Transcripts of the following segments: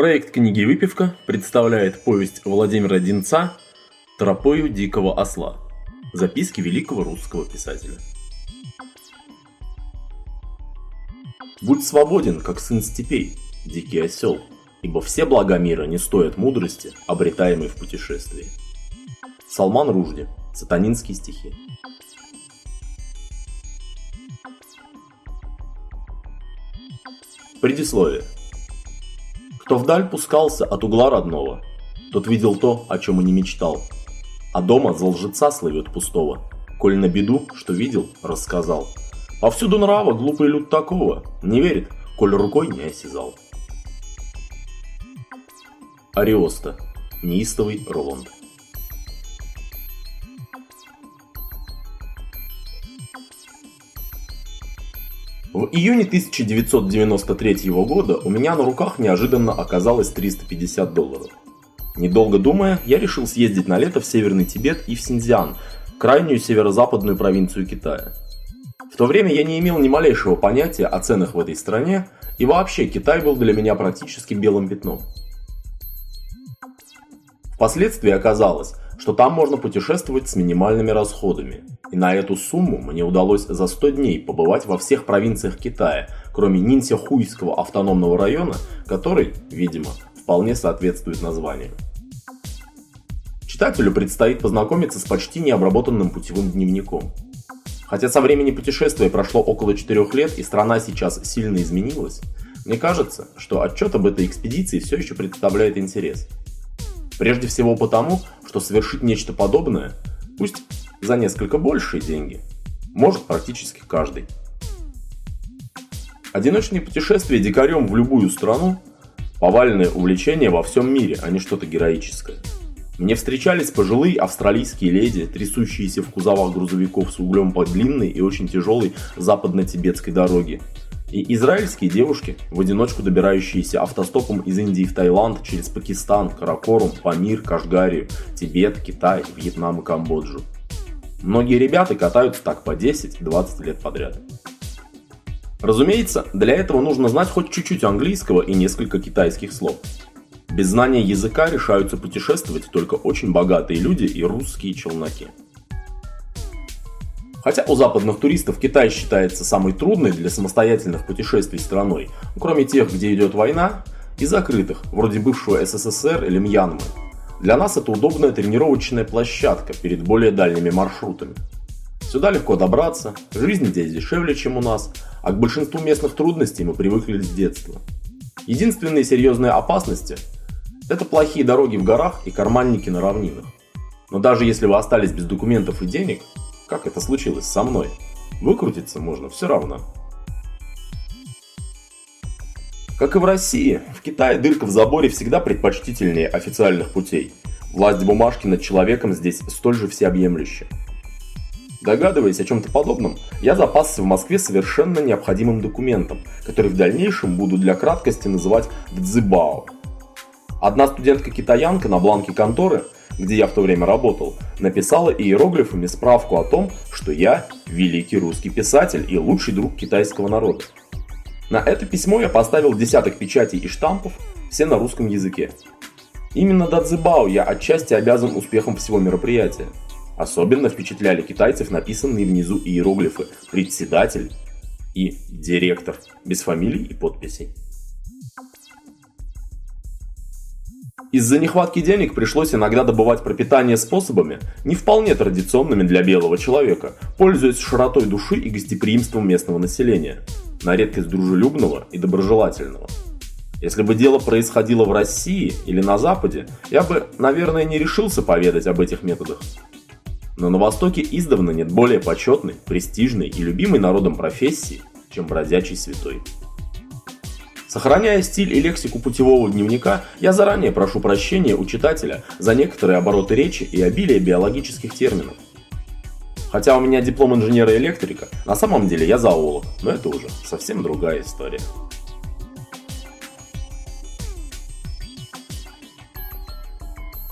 Проект книги «Выпивка» представляет повесть Владимира Динца «Тропою дикого осла. Записки великого русского писателя». Будь свободен, как сын степей, дикий осел, ибо все блага мира не стоят мудрости, обретаемой в путешествии. Салман Ружди. Сатанинские стихи. Предисловие. Кто вдаль пускался от угла родного, тот видел то, о чем и не мечтал. А дома за лжеца слывет пустого, коль на беду, что видел, рассказал. Повсюду нрава глупый люд такого, не верит, коль рукой не осязал. Ариоста. Неистовый Роланд. Июне 1993 года у меня на руках неожиданно оказалось 350 долларов. Недолго думая, я решил съездить на лето в Северный Тибет и в Синьцзян, крайнюю северо-западную провинцию Китая. В то время я не имел ни малейшего понятия о ценах в этой стране, и вообще Китай был для меня практически белым пятном. Впоследствии оказалось, что там можно путешествовать с минимальными расходами. И на эту сумму мне удалось за 100 дней побывать во всех провинциях Китая, кроме Нинсяхуйского автономного района, который, видимо, вполне соответствует названию. Читателю предстоит познакомиться с почти необработанным путевым дневником. Хотя со времени путешествия прошло около 4 лет и страна сейчас сильно изменилась, мне кажется, что отчет об этой экспедиции все еще представляет интерес – Прежде всего потому, что совершить нечто подобное, пусть за несколько большие деньги, может практически каждый. Одиночные путешествия дикарем в любую страну – повальное увлечение во всем мире, а не что-то героическое. Мне встречались пожилые австралийские леди, трясущиеся в кузовах грузовиков с углем по длинной и очень тяжелой западно-тибетской дороге, и израильские девушки, в одиночку добирающиеся автостопом из Индии в Таиланд через Пакистан, Каракорум, Памир, Кашгарию, Тибет, Китай, Вьетнам и Камбоджу. Многие ребята катаются так по 10-20 лет подряд. Разумеется, для этого нужно знать хоть чуть-чуть английского и несколько китайских слов. Без знания языка решаются путешествовать только очень богатые люди и русские челноки. Хотя у западных туристов Китай считается самой трудной для самостоятельных путешествий страной, кроме тех, где идет война, и закрытых, вроде бывшего СССР или Мьянмы. Для нас это удобная тренировочная площадка перед более дальними маршрутами. Сюда легко добраться, жизнь здесь дешевле, чем у нас, а к большинству местных трудностей мы привыкли с детства. Единственные серьезные опасности – это плохие дороги в горах и карманники на равнинах. Но даже если вы остались без документов и денег, как это случилось со мной. Выкрутиться можно все равно. Как и в России, в Китае дырка в заборе всегда предпочтительнее официальных путей. Власть бумажки над человеком здесь столь же всеобъемлющая. Догадываясь о чем-то подобном, я запасся в Москве совершенно необходимым документом, который в дальнейшем буду для краткости называть «Дзыбао». Одна студентка-китаянка на бланке конторы – где я в то время работал, написала иероглифами справку о том, что я великий русский писатель и лучший друг китайского народа. На это письмо я поставил десяток печатей и штампов, все на русском языке. Именно Дадзебао я отчасти обязан успехом всего мероприятия. Особенно впечатляли китайцев написанные внизу иероглифы «председатель» и «директор» без фамилий и подписей. Из-за нехватки денег пришлось иногда добывать пропитание способами, не вполне традиционными для белого человека, пользуясь широтой души и гостеприимством местного населения, на редкость дружелюбного и доброжелательного. Если бы дело происходило в России или на Западе, я бы, наверное, не решился поведать об этих методах. Но на Востоке издавна нет более почетной, престижной и любимой народом профессии, чем бродячий святой. Сохраняя стиль и лексику путевого дневника, я заранее прошу прощения у читателя за некоторые обороты речи и обилие биологических терминов. Хотя у меня диплом инженера-электрика, на самом деле я зоолог, но это уже совсем другая история.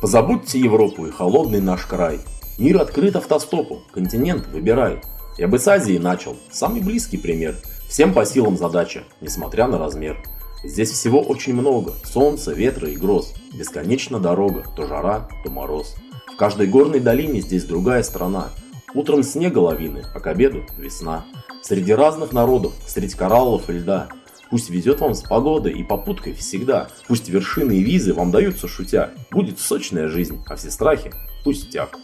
Позабудьте Европу и холодный наш край. Мир открыт автостопу, континент выбирай. Я бы с Азии начал, самый близкий пример – Всем по силам задача, несмотря на размер. Здесь всего очень много. Солнца, ветра и гроз. Бесконечно дорога. То жара, то мороз. В каждой горной долине здесь другая страна. Утром снега лавины, а к обеду весна. Среди разных народов, среди кораллов и льда. Пусть везет вам с погодой и попуткой всегда. Пусть вершины и визы вам даются шутя. Будет сочная жизнь, а все страхи – пустяк.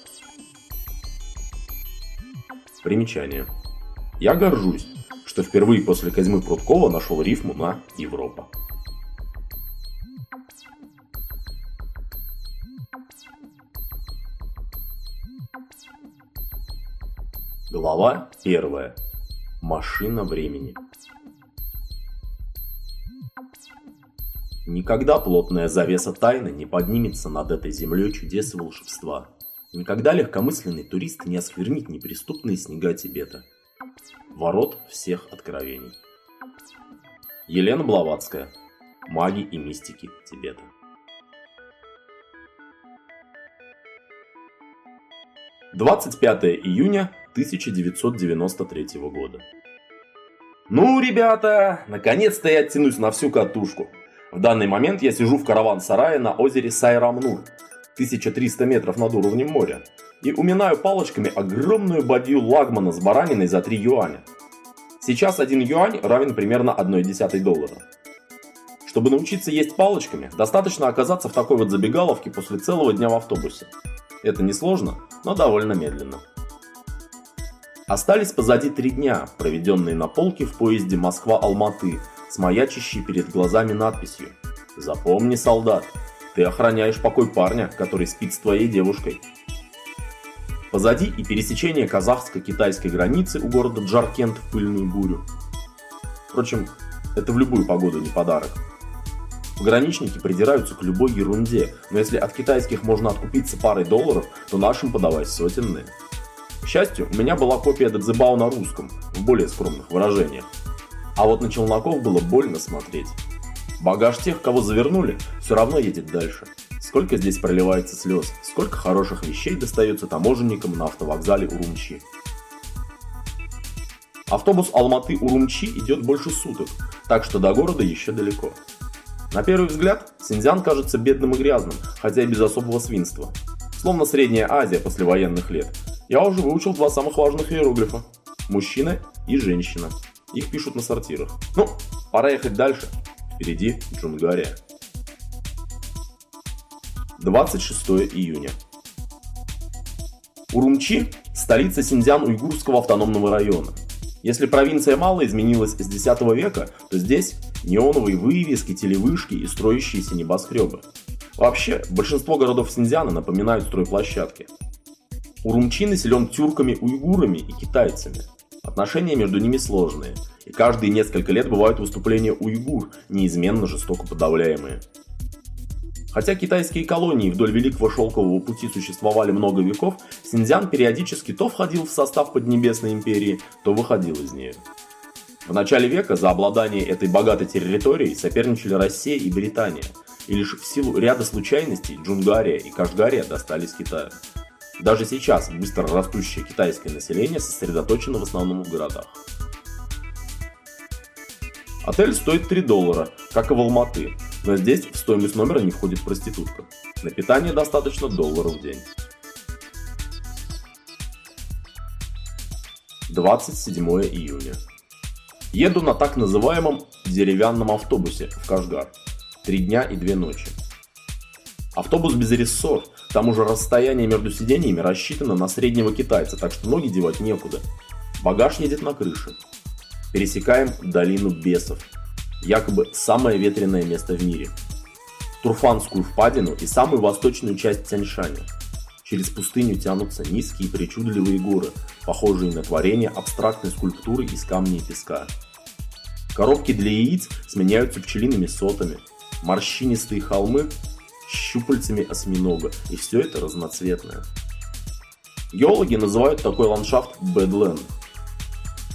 Примечание. Я горжусь, что впервые после Козьмы Пруткова нашел рифму на Европа. Глава первая. Машина времени. Никогда плотная завеса тайны не поднимется над этой землей чудес и волшебства. Никогда легкомысленный турист не осквернит неприступные снега Тибета. Ворот всех откровений. Елена Блаватская. Маги и мистики Тибета. Двадцать пятое июня 1993 года. Ну, ребята, наконец-то я оттянусь на всю катушку. В данный момент я сижу в караван-сарае на озере Сайрамнур, 1300 метров над уровнем моря, и уминаю палочками огромную бадью лагмана с бараниной за 3 юаня. Сейчас 1 юань равен примерно 1,1 доллара. Чтобы научиться есть палочками, достаточно оказаться в такой вот забегаловке после целого дня в автобусе. Это несложно, но довольно медленно. Остались позади три дня, проведенные на полке в поезде Москва-Алматы, с маячащей перед глазами надписью «Запомни, солдат, ты охраняешь покой парня, который спит с твоей девушкой». Позади и пересечение казахско-китайской границы у города Джаркент в пыльную бурю. Впрочем, это в любую погоду не подарок. Пограничники придираются к любой ерунде, но если от китайских можно откупиться парой долларов, то нашим подавать сотенные. К счастью, у меня была копия Дедзебао на русском, в более скромных выражениях. А вот на челноков было больно смотреть. Багаж тех, кого завернули, все равно едет дальше. Сколько здесь проливается слез, сколько хороших вещей достается таможенникам на автовокзале Урумчи. Автобус Алматы-Урумчи идет больше суток, так что до города еще далеко. На первый взгляд, Синьцзян кажется бедным и грязным, хотя и без особого свинства. Словно Средняя Азия после военных лет, я уже выучил два самых важных иероглифа. Мужчина и женщина. Их пишут на сортирах. Ну, пора ехать дальше. Впереди Джунгария. 26 июня. Урумчи – столица Синьцзян-Уйгурского автономного района. Если провинция мало изменилась с X века, то здесь неоновые вывески, телевышки и строящиеся небоскребы. Вообще, большинство городов Синьцзяна напоминают стройплощадки – Урумчи населен тюрками-уйгурами и китайцами. Отношения между ними сложные, и каждые несколько лет бывают выступления уйгур, неизменно жестоко подавляемые. Хотя китайские колонии вдоль Великого Шелкового пути существовали много веков, Синьцзян периодически то входил в состав Поднебесной империи, то выходил из нее. В начале века за обладание этой богатой территорией соперничали Россия и Британия, и лишь в силу ряда случайностей Джунгария и Кашгария достались Китаю. Даже сейчас быстро растущее китайское население сосредоточено в основном в городах. Отель стоит 3 доллара, как и в Алматы, но здесь в стоимость номера не входит проститутка. На питание достаточно доллара в день. 27 июня. Еду на так называемом деревянном автобусе в Кашгар. Три дня и две ночи. Автобус без рессор, к тому же расстояние между сиденьями рассчитано на среднего китайца, так что ноги девать некуда. Багаж едет на крыше. Пересекаем долину бесов. Якобы самое ветреное место в мире. Турфанскую впадину и самую восточную часть Тяньшаня. Через пустыню тянутся низкие причудливые горы, похожие на творение абстрактной скульптуры из камня и песка. Коробки для яиц сменяются пчелиными сотами. Морщинистые холмы щупальцами осьминога, и все это разноцветное. Геологи называют такой ландшафт Бэдленд.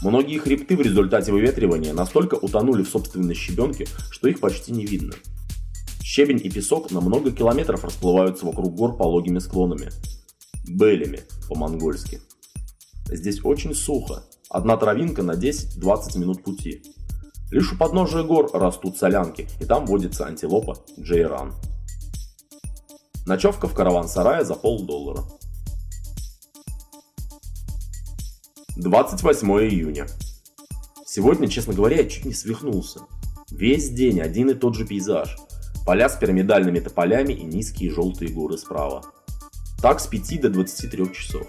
Многие хребты в результате выветривания настолько утонули в собственной щебенке, что их почти не видно. Щебень и песок на много километров расплываются вокруг гор пологими склонами. Белями по-монгольски. Здесь очень сухо. Одна травинка на 10-20 минут пути. Лишь у подножия гор растут солянки, и там водится антилопа Джейран. Ночевка в караван-сарае за полдоллара. 28 июня. Сегодня, честно говоря, я чуть не свихнулся. Весь день один и тот же пейзаж. Поля с пирамидальными тополями и низкие желтые горы справа. Так с 5 до 23 часов.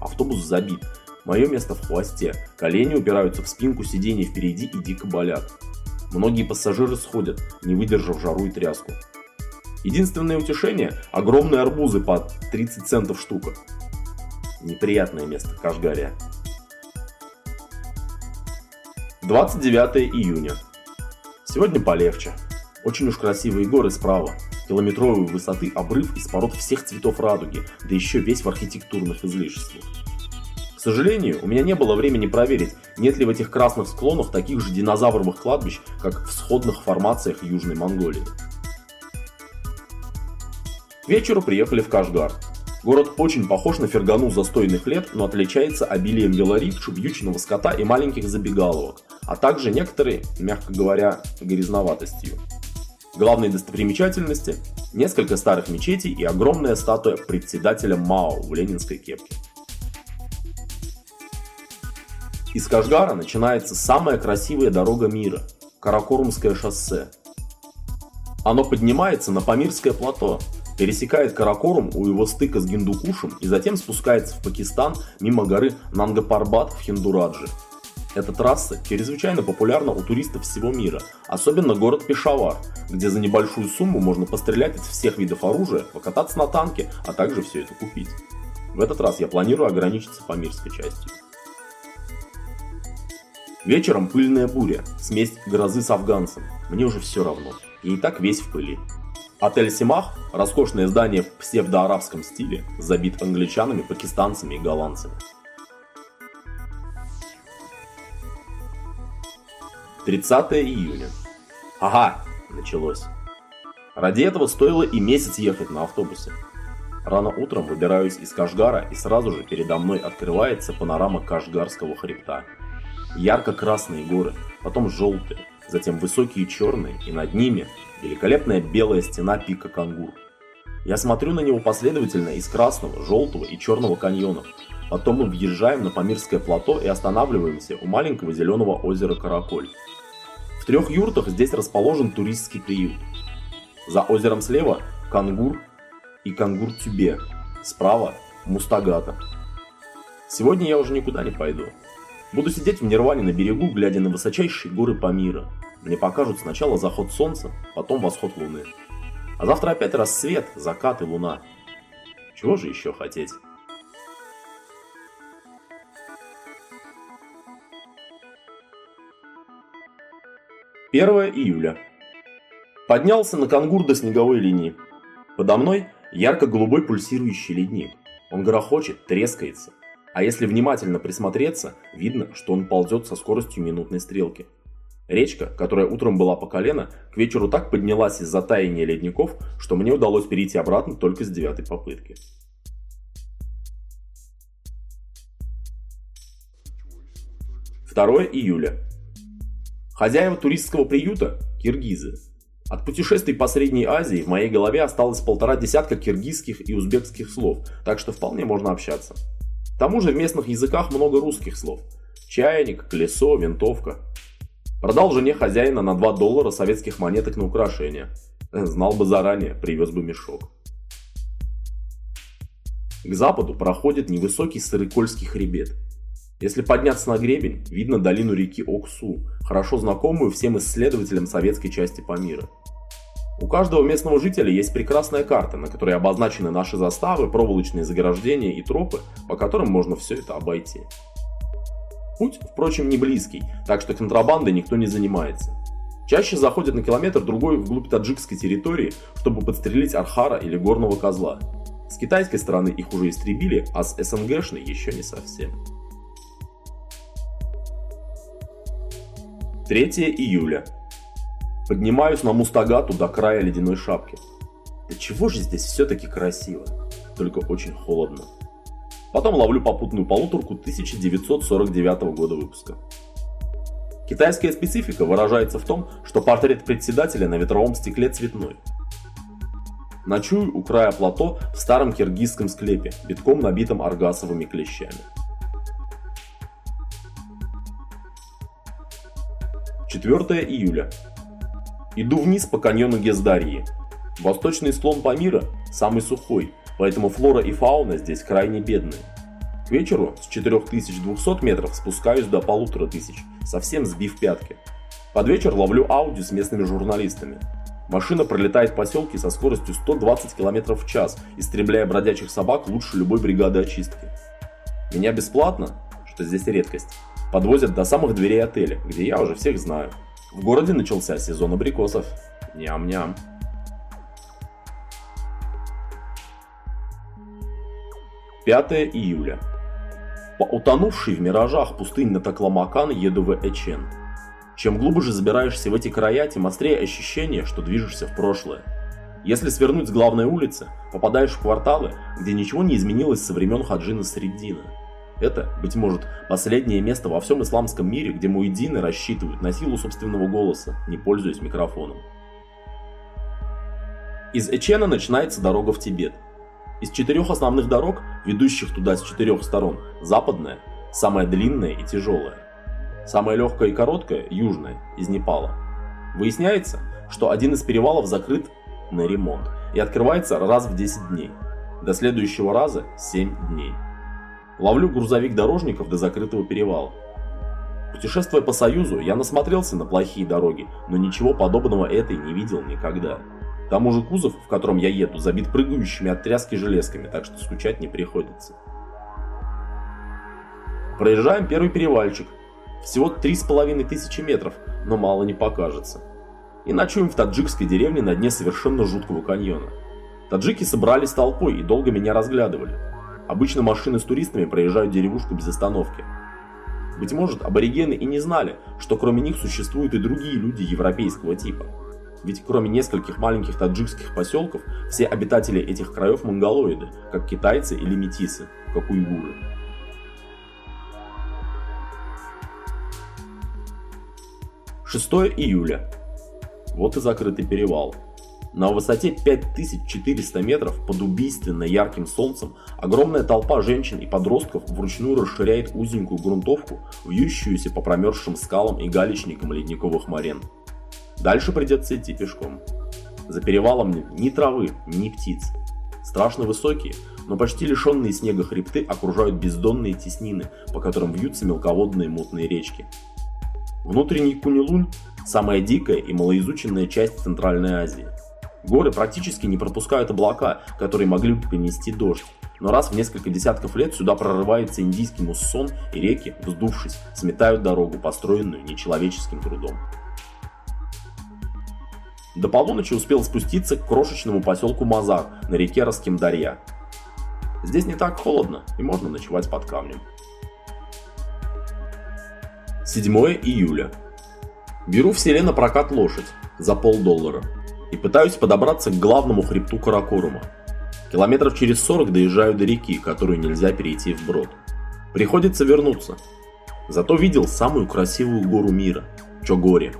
Автобус забит. Мое место в хвосте. Колени упираются в спинку сидений впереди и дико болят. Многие пассажиры сходят, не выдержав жару и тряску. Единственное утешение – огромные арбузы по 30 центов штука. Неприятное место, Кашгария. 29 июня. Сегодня полегче. Очень уж красивые горы справа. Километровой высоты обрыв из пород всех цветов радуги, да еще весь в архитектурных излишествах. К сожалению, у меня не было времени проверить, нет ли в этих красных склонах таких же динозавровых кладбищ, как в сходных формациях Южной Монголии. К вечеру приехали в Кашгар. Город очень похож на Фергану застойных лет, но отличается обилием велорикш, вьючного скота и маленьких забегаловок, а также некоторые, мягко говоря, грязноватостью. Главные достопримечательности – несколько старых мечетей и огромная статуя председателя Мао в ленинской кепке. Из Кашгара начинается самая красивая дорога мира – Каракорумское шоссе. Оно поднимается на Памирское плато, пересекает Каракорум у его стыка с Гиндукушем и затем спускается в Пакистан мимо горы Нангапарбат в Хиндураджи. Эта трасса чрезвычайно популярна у туристов всего мира, особенно город Пешавар, где за небольшую сумму можно пострелять из всех видов оружия, покататься на танке, а также все это купить. В этот раз я планирую ограничиться Памирской частью. Вечером пыльная буря, смесь грозы с афганцем. Мне уже все равно. Я и так весь в пыли. Отель Симах, роскошное здание в псевдоарабском стиле, забит англичанами, пакистанцами и голландцами. 30 июня. Ага, началось. Ради этого стоило и месяц ехать на автобусе. Рано утром выбираюсь из Кашгара и сразу же передо мной открывается панорама Кашгарского хребта. Ярко-красные горы, потом желтые, затем высокие черные и над ними великолепная белая стена пика Кангур. Я смотрю на него последовательно из красного, желтого и черного каньонов. Потом мы въезжаем на Памирское плато и останавливаемся у маленького зеленого озера Караколь. В трех юртах здесь расположен туристский приют. За озером слева Кангур и Кангур-Тюбе, справа Мустагата. Сегодня я уже никуда не пойду. Буду сидеть в Нирване на берегу, глядя на высочайшие горы Памира, мне покажут сначала заход солнца, потом восход луны. А завтра опять рассвет, закат и луна. Чего же еще хотеть? Первое июля. Поднялся на кангур до снеговой линии. Подо мной ярко-голубой пульсирующий ледник. Он грохочет, трескается. А если внимательно присмотреться, видно, что он ползет со скоростью минутной стрелки. Речка, которая утром была по колено, к вечеру так поднялась из-за таяния ледников, что мне удалось перейти обратно только с девятой попытки. 2 июля. Хозяева туристского приюта – киргизы. От путешествий по Средней Азии в моей голове осталось полтора десятка киргизских и узбекских слов, так что вполне можно общаться. К тому же в местных языках много русских слов. Чайник, колесо, винтовка. Продал жене хозяина на 2 доллара советских монеток на украшение. Знал бы заранее, привез бы мешок. К западу проходит невысокий Сырыкольский хребет. Если подняться на гребень, видно долину реки Оксу, хорошо знакомую всем исследователям советской части Памира. У каждого местного жителя есть прекрасная карта, на которой обозначены наши заставы, проволочные заграждения и тропы, по которым можно все это обойти. Путь, впрочем, не близкий, так что контрабандой никто не занимается. Чаще заходят на километр другой вглубь таджикской территории, чтобы подстрелить архара или горного козла. С китайской стороны их уже истребили, а с СНГшной еще не совсем. 3 июля. Поднимаюсь на Мустагату до края ледяной шапки. Да чего же здесь все-таки красиво, только очень холодно. Потом ловлю попутную полуторку 1949 года выпуска. Китайская специфика выражается в том, что портрет председателя на ветровом стекле цветной. Ночую у края плато в старом киргизском склепе, битком набитом аргасовыми клещами. 4 июля. Иду вниз по каньону Гездарии. Восточный склон Памира самый сухой, поэтому флора и фауна здесь крайне бедные. К вечеру с 4200 метров спускаюсь до 1500, совсем сбив пятки. Под вечер ловлю аудио с местными журналистами. Машина пролетает в поселке со скоростью 120 км в час, истребляя бродячих собак лучше любой бригады очистки. Меня бесплатно, что здесь редкость, подвозят до самых дверей отеля, где я уже всех знаю. В городе начался сезон абрикосов. Ням-ням. Пятое июля. По утонувшей в миражах пустынь на Такламакан еду в Эчен. Чем глубже забираешься в эти края, тем острее ощущение, что движешься в прошлое. Если свернуть с главной улицы, попадаешь в кварталы, где ничего не изменилось со времен Хаджина Среддина. Это, быть может, последнее место во всем исламском мире, где муэдины рассчитывают на силу собственного голоса, не пользуясь микрофоном. Из Эчена начинается дорога в Тибет. Из четырех основных дорог, ведущих туда с четырех сторон, западная, самая длинная и тяжелая. Самая легкая и короткая – южная, из Непала. Выясняется, что один из перевалов закрыт на ремонт и открывается раз в 10 дней. До следующего раза 7 дней. Ловлю грузовик дорожников до закрытого перевала. Путешествуя по Союзу, я насмотрелся на плохие дороги, но ничего подобного этой не видел никогда. К тому же кузов, в котором я еду, забит прыгающими от тряски железками, так что скучать не приходится. Проезжаем первый перевальчик. Всего три с половиной тысячи метров, но мало не покажется. И ночуем в таджикской деревне на дне совершенно жуткого каньона. Таджики собрались толпой и долго меня разглядывали. Обычно машины с туристами проезжают деревушку без остановки. Быть может, аборигены и не знали, что кроме них существуют и другие люди европейского типа. Ведь кроме нескольких маленьких таджикских поселков, все обитатели этих краев монголоиды, как китайцы или метисы, как уйгуры. Шестое июля. Вот и закрытый перевал. На высоте 5400 метров под убийственно ярким солнцем огромная толпа женщин и подростков вручную расширяет узенькую грунтовку, вьющуюся по промерзшим скалам и галечникам ледниковых морен. Дальше придется идти пешком. За перевалом ни травы, ни птиц. Страшно высокие, но почти лишенные снега хребты окружают бездонные теснины, по которым вьются мелководные мутные речки. Внутренний Кунилунь – самая дикая и малоизученная часть Центральной Азии. Горы практически не пропускают облака, которые могли бы принести дождь. Но раз в несколько десятков лет сюда прорывается индийский муссон, и реки, вздувшись, сметают дорогу, построенную нечеловеческим трудом. До полуночи успел спуститься к крошечному поселку Мазар на реке Раскимдарья. Здесь не так холодно и можно ночевать под камнем. 7 июля. Беру в селе на прокат лошадь за полдоллара и пытаюсь подобраться к главному хребту Каракорума. Километров через 40 доезжаю до реки, которую нельзя перейти вброд. Приходится вернуться. Зато видел самую красивую гору мира – Чогори.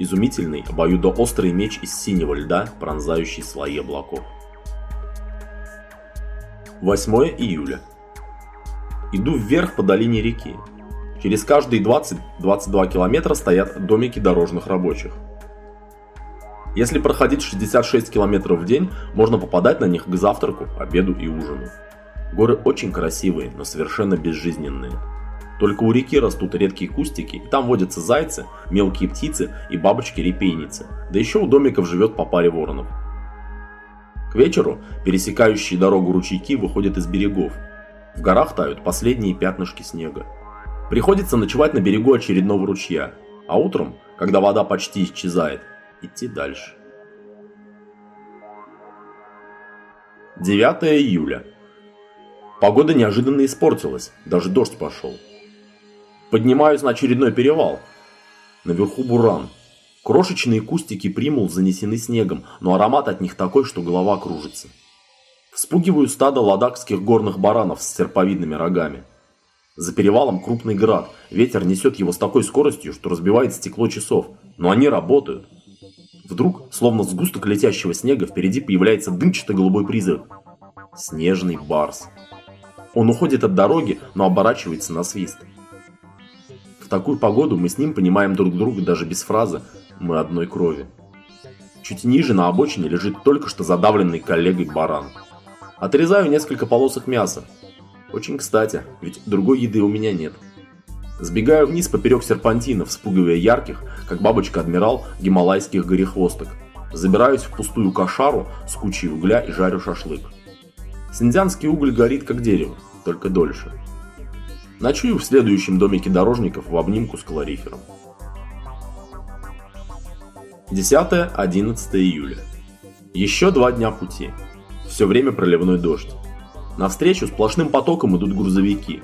Изумительный обоюдоострый меч из синего льда, пронзающий слои облаков. 8 июля. Иду вверх по долине реки. Через каждые 20-22 километра стоят домики дорожных рабочих. Если проходить 66 км в день, можно попадать на них к завтраку, обеду и ужину. Горы очень красивые, но совершенно безжизненные. Только у реки растут редкие кустики, там водятся зайцы, мелкие птицы и бабочки-репейницы, да еще у домиков живет по паре воронов. К вечеру пересекающие дорогу ручейки выходят из берегов. В горах тают последние пятнышки снега. Приходится ночевать на берегу очередного ручья, а утром, когда вода почти исчезает, идти дальше. 9 июля. Погода неожиданно испортилась, даже дождь пошел. Поднимаюсь на очередной перевал. Наверху буран. Крошечные кустики примул занесены снегом, но аромат от них такой, что голова кружится. Вспугиваю стадо ладакских горных баранов с серповидными рогами. За перевалом крупный град, ветер несет его с такой скоростью, что разбивает стекло часов, но они работают. Вдруг, словно сгусток летящего снега, впереди появляется дымчатый голубой призрак. Снежный барс. Он уходит от дороги, но оборачивается на свист. Такую погоду мы с ним понимаем друг друга даже без фразы «мы одной крови». Чуть ниже на обочине лежит только что задавленный коллегой баран. Отрезаю несколько полосок мяса. Очень кстати, ведь другой еды у меня нет. Сбегаю вниз поперек серпантина, вспугивая ярких, как бабочка-адмирал, гималайских горехвосток. Забираюсь в пустую кошару с кучей угля и жарю шашлык. Синдзянский уголь горит как дерево, только дольше. Ночую в следующем домике дорожников в обнимку с калорифером. 10-11 июля. Еще два дня пути. Все время проливной дождь. Навстречу сплошным потоком идут грузовики.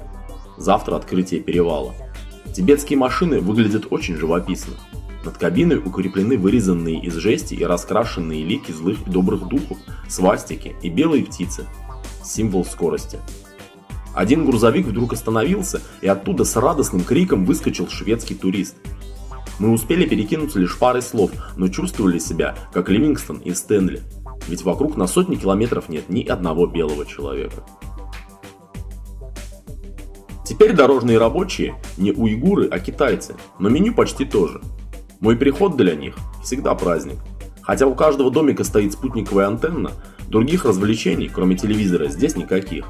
Завтра открытие перевала. Тибетские машины выглядят очень живописно. Над кабиной укреплены вырезанные из жести и раскрашенные лики злых и добрых духов, свастики и белые птицы. Символ скорости. Один грузовик вдруг остановился, и оттуда с радостным криком выскочил шведский турист. Мы успели перекинуться лишь парой слов, но чувствовали себя, как Ливингстон и Стэнли. Ведь вокруг на сотни километров нет ни одного белого человека. Теперь дорожные рабочие не уйгуры, а китайцы, но меню почти тоже. Мой приход для них всегда праздник. Хотя у каждого домика стоит спутниковая антенна, других развлечений, кроме телевизора, здесь никаких.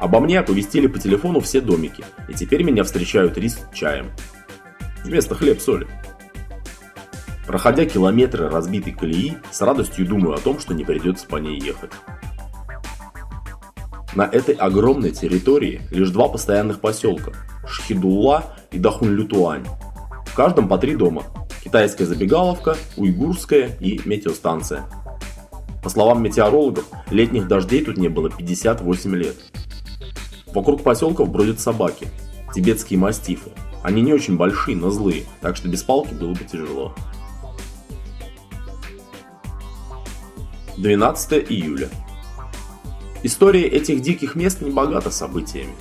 Обо мне оповестили по телефону все домики, и теперь меня встречают рис с чаем. Вместо хлеб-соли. Проходя километры разбитой колеи, с радостью думаю о том, что не придется по ней ехать. На этой огромной территории лишь два постоянных поселка – Шхидулла и Дахунлютуань. В каждом по три дома – китайская забегаловка, уйгурская и метеостанция. По словам метеорологов, летних дождей тут не было 58 лет. Вокруг поселков бродят собаки, тибетские мастифы. Они не очень большие, но злые, так что без палки было бы тяжело. 12 июля. История этих диких мест не богата событиями.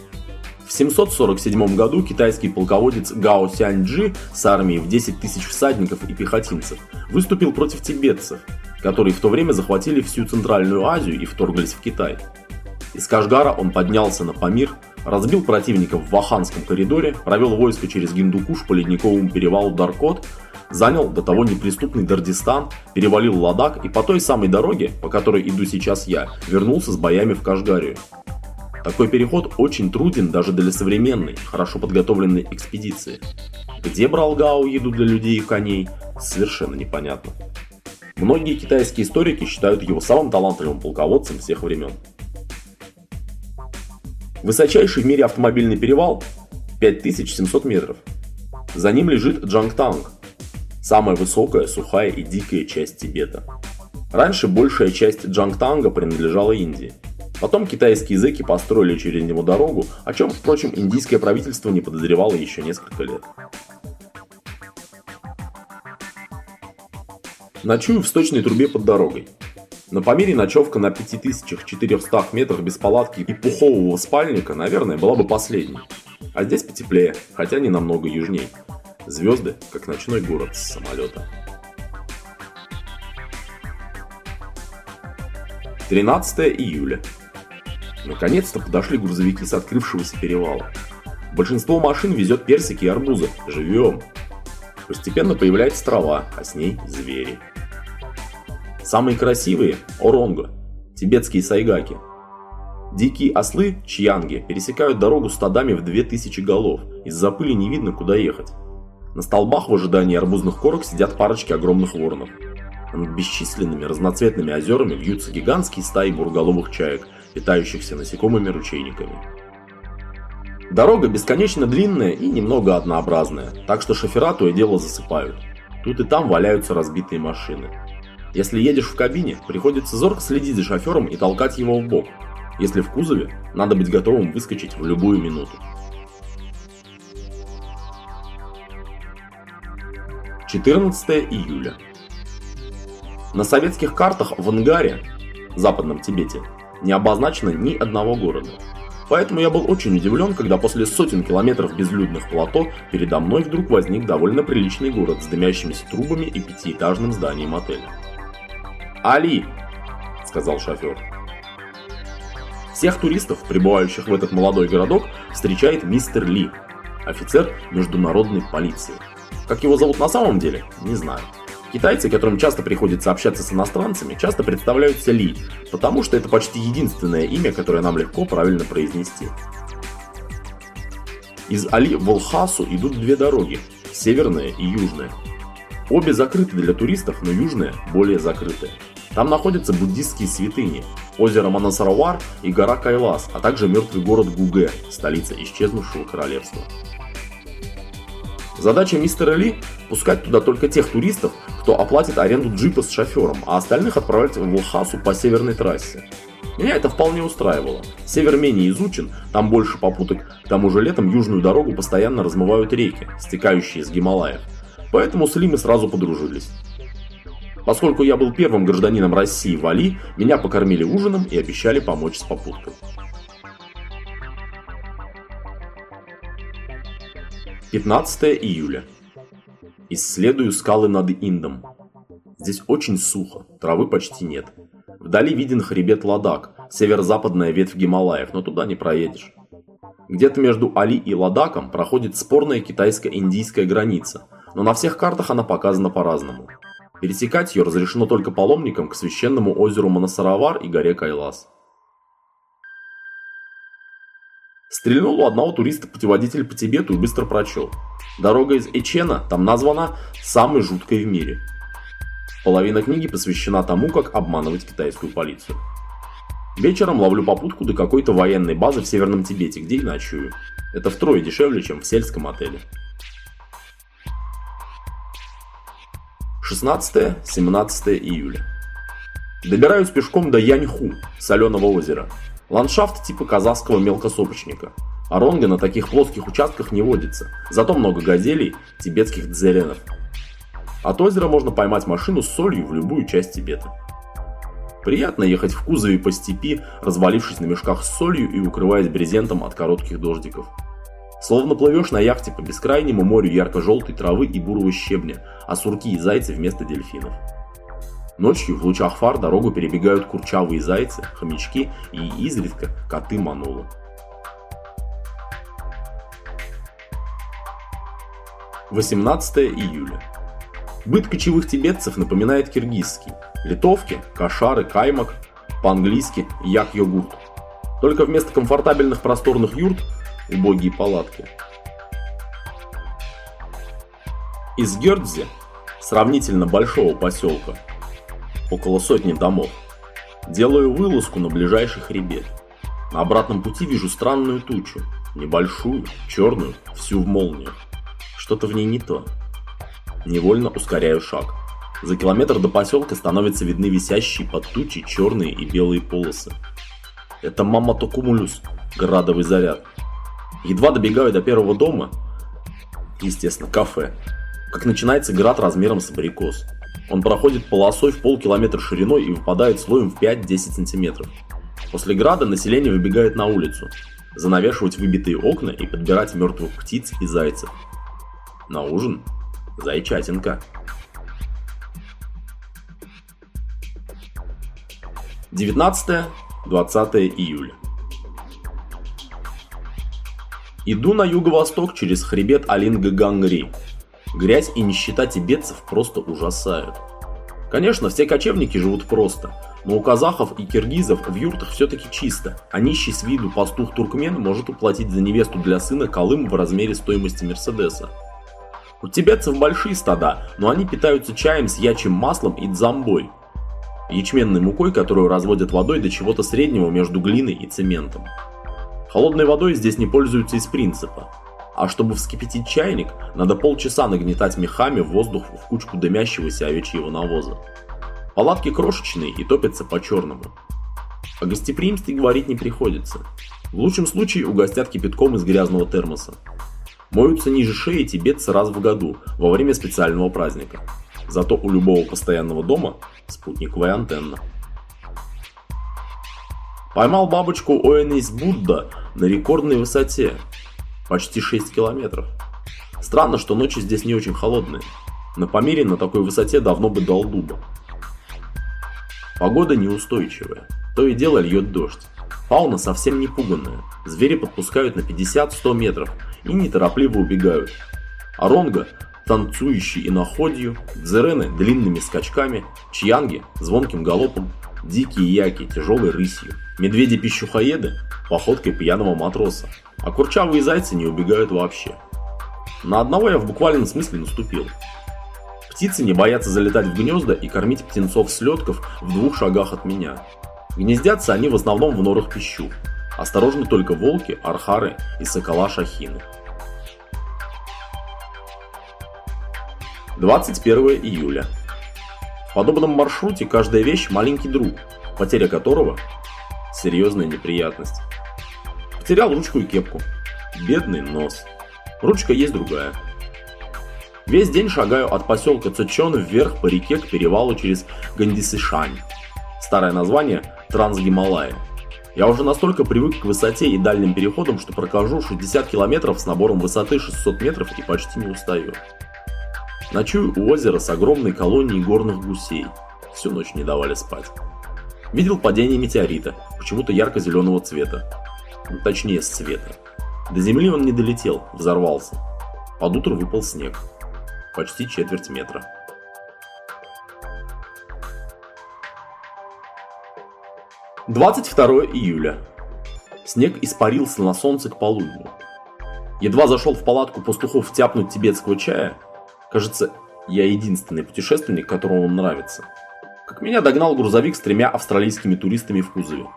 В 747 году китайский полководец Гао Сяньджи с армией в 10 тысяч всадников и пехотинцев выступил против тибетцев, которые в то время захватили всю Центральную Азию и вторглись в Китай. Из Кашгара он поднялся на Памир, разбил противников в Ваханском коридоре, провел войско через Гиндукуш по ледниковому перевалу Даркот занял до того неприступный Дардистан, перевалил Ладак и по той самой дороге, по которой иду сейчас я, вернулся с боями в Кашгарию. Такой переход очень труден даже для современной, хорошо подготовленной экспедиции. Где брал Гао еду для людей и коней, совершенно непонятно. Многие китайские историки считают его самым талантливым полководцем всех времен. Высочайший в мире автомобильный перевал 5700 метров. За ним лежит Джангтанг, самая высокая, сухая и дикая часть Тибета. Раньше большая часть Джангтанга принадлежала Индии. Потом китайские языки построили через него дорогу, о чем, впрочем, индийское правительство не подозревало еще несколько лет. Ночую в сточной трубе под дорогой. На Памире ночевка на 5400 метрах без палатки и пухового спальника, наверное, была бы последней. А здесь потеплее, хотя не намного южней. Звезды, как ночной город с самолета. 13 июля. Наконец-то подошли грузовики с открывшегося перевала. Большинство машин везет персики и арбузы. Живем. Постепенно появляется трава, а с ней звери. Самые красивые – оронго, тибетские сайгаки. Дикие ослы – чьянги пересекают дорогу стадами в 2000 голов. Из-за пыли не видно, куда ехать. На столбах в ожидании арбузных корок сидят парочки огромных воронов. Над бесчисленными разноцветными озерами вьются гигантские стаи бурголовых чаек, питающихся насекомыми-ручейниками. Дорога бесконечно длинная и немного однообразная, так что шофера то и дело засыпают. Тут и там валяются разбитые машины. Если едешь в кабине, приходится зорко следить за шофером и толкать его в бок. Если в кузове, надо быть готовым выскочить в любую минуту. 14 июля. На советских картах в Ангаре, западном Тибете, не обозначено ни одного города. Поэтому я был очень удивлен, когда после сотен километров безлюдных плато передо мной вдруг возник довольно приличный город с дымящимися трубами и пятиэтажным зданием отеля. «Али!» – сказал шофер. Всех туристов, прибывающих в этот молодой городок, встречает мистер Ли, офицер международной полиции. Как его зовут на самом деле, не знаю. Китайцы, которым часто приходится общаться с иностранцами, часто представляются Ли, потому что это почти единственное имя, которое нам легко правильно произнести. Из Али в Алхасу идут две дороги – северная и южная. Обе закрыты для туристов, но южная более закрытая. Там находятся буддистские святыни, озеро Манасаравар и гора Кайлас, а также мертвый город Гуге, столица исчезнувшего королевства. Задача мистера Ли – пускать туда только тех туристов, кто оплатит аренду джипа с шофером, а остальных отправлять в Лхасу по северной трассе. Меня это вполне устраивало. Север менее изучен, там больше попуток, к тому же летом южную дорогу постоянно размывают реки, стекающие с Гималаев. Поэтому с Ли сразу подружились. Поскольку я был первым гражданином России в Али, меня покормили ужином и обещали помочь с попуткой. 15 июля. Исследую скалы над Индом. Здесь очень сухо, травы почти нет. Вдали виден хребет Ладак, северо-западная ветвь Гималаев, но туда не проедешь. Где-то между Али и Ладаком проходит спорная китайско-индийская граница, но на всех картах она показана по-разному. Пересекать ее разрешено только паломникам к священному озеру Манасаравар и горе Кайлас. Стрельнул у одного туриста путеводитель по Тибету и быстро прочел. Дорога из Эчена там названа самой жуткой в мире. Половина книги посвящена тому, как обманывать китайскую полицию. Вечером ловлю попутку до какой-то военной базы в Северном Тибете, где и ночую. Это втрое дешевле, чем в сельском отеле. 16-17 июля. Добираюсь пешком до Яньху, соленого озера, Ландшафт типа казахского мелкосопочника. Оронга на таких плоских участках не водится, зато много газелей, тибетских дзеренов. От озера можно поймать машину с солью в любую часть Тибета. Приятно ехать в кузове по степи, развалившись на мешках с солью и укрываясь брезентом от коротких дождиков. Словно плывешь на яхте по бескрайнему морю ярко-желтой травы и бурого щебня, а сурки и зайцы вместо дельфинов. Ночью в лучах фар дорогу перебегают курчавые зайцы, хомячки и изредка коты манулы. Восемнадцатое июля. Быт кочевых тибетцев напоминает киргизский. Литовки, кошары, каймак, по-английски як-йогурт. Только вместо комфортабельных просторных юрт – убогие палатки. Из Гердзи, сравнительно большого поселка, около сотни домов. Делаю вылазку на ближайший хребет. На обратном пути вижу странную тучу. Небольшую, черную, всю в молниях. Что-то в ней не то. Невольно ускоряю шаг. За километр до поселка становятся видны висящие под тучей черные и белые полосы. Это мама Токумулюс, градовый заряд. Едва добегаю до первого дома, естественно, кафе, как начинается град размером с абрикос. Он проходит полосой в полкилометра шириной и выпадает слоем в 5-10 сантиметров. После града население выбегает на улицу, занавешивать выбитые окна и подбирать мертвых птиц и зайцев. На ужин – зайчатинка. 19-20 июля. Иду на юго-восток через хребет Алинга-Гангри, Грязь и нищета тибетцев просто ужасают. Конечно, все кочевники живут просто, но у казахов и киргизов в юртах все-таки чисто, а нищий с виду пастух-туркмен может уплатить за невесту для сына колым в размере стоимости Мерседеса. У тибетцев большие стада, но они питаются чаем с ячим маслом и дзамбой, ячменной мукой, которую разводят водой до чего-то среднего между глиной и цементом. Холодной водой здесь не пользуются из принципа. А чтобы вскипятить чайник, надо полчаса нагнетать мехами воздух в кучку дымящегося овечьего навоза. Палатки крошечные и топятся по-черному. О гостеприимстве говорить не приходится. В лучшем случае угостят кипятком из грязного термоса. Моются ниже шеи тибетцы раз в году, во время специального праздника. Зато у любого постоянного дома спутниковая антенна. Поймал бабочку Оэнис Будда на рекордной высоте. Почти 6 километров. Странно, что ночи здесь не очень холодные. На Памире на такой высоте давно бы дал дуба. Погода неустойчивая. То и дело льет дождь. Фауна совсем не пуганная. Звери подпускают на 50-100 метров и неторопливо убегают. Аронга и находью, дзерены длинными скачками, чьянги звонким галопом, дикие яки тяжелой рысью, медведи-пищухоеды походкой пьяного матроса, а курчавые зайцы не убегают вообще. На одного я в буквальном смысле наступил. Птицы не боятся залетать в гнезда и кормить птенцов-слетков в двух шагах от меня. Гнездятся они в основном в норах пищу. Осторожны только волки, архары и сокола-шахины. 21 июля. В подобном маршруте каждая вещь маленький друг, потеря которого – серьезная неприятность. Потерял ручку и кепку. Бедный нос. Ручка есть другая. Весь день шагаю от поселка Цочон вверх по реке к перевалу через Гандисышань. Старое название – Трансгималая. Я уже настолько привык к высоте и дальним переходам, что прохожу 60 километров с набором высоты 600 метров и почти не устаю. Ночую у озера с огромной колонией горных гусей. Всю ночь не давали спать. Видел падение метеорита, почему-то ярко-зеленого цвета. Ну, точнее, цвета. До земли он не долетел, взорвался. Под утро выпал снег. Почти четверть метра. Двадцать второе июля. Снег испарился на солнце к полудню. Едва зашел в палатку пастухов тяпнуть тибетского чая, кажется, я единственный путешественник, которому он нравится. Как меня догнал грузовик с тремя австралийскими туристами в кузове.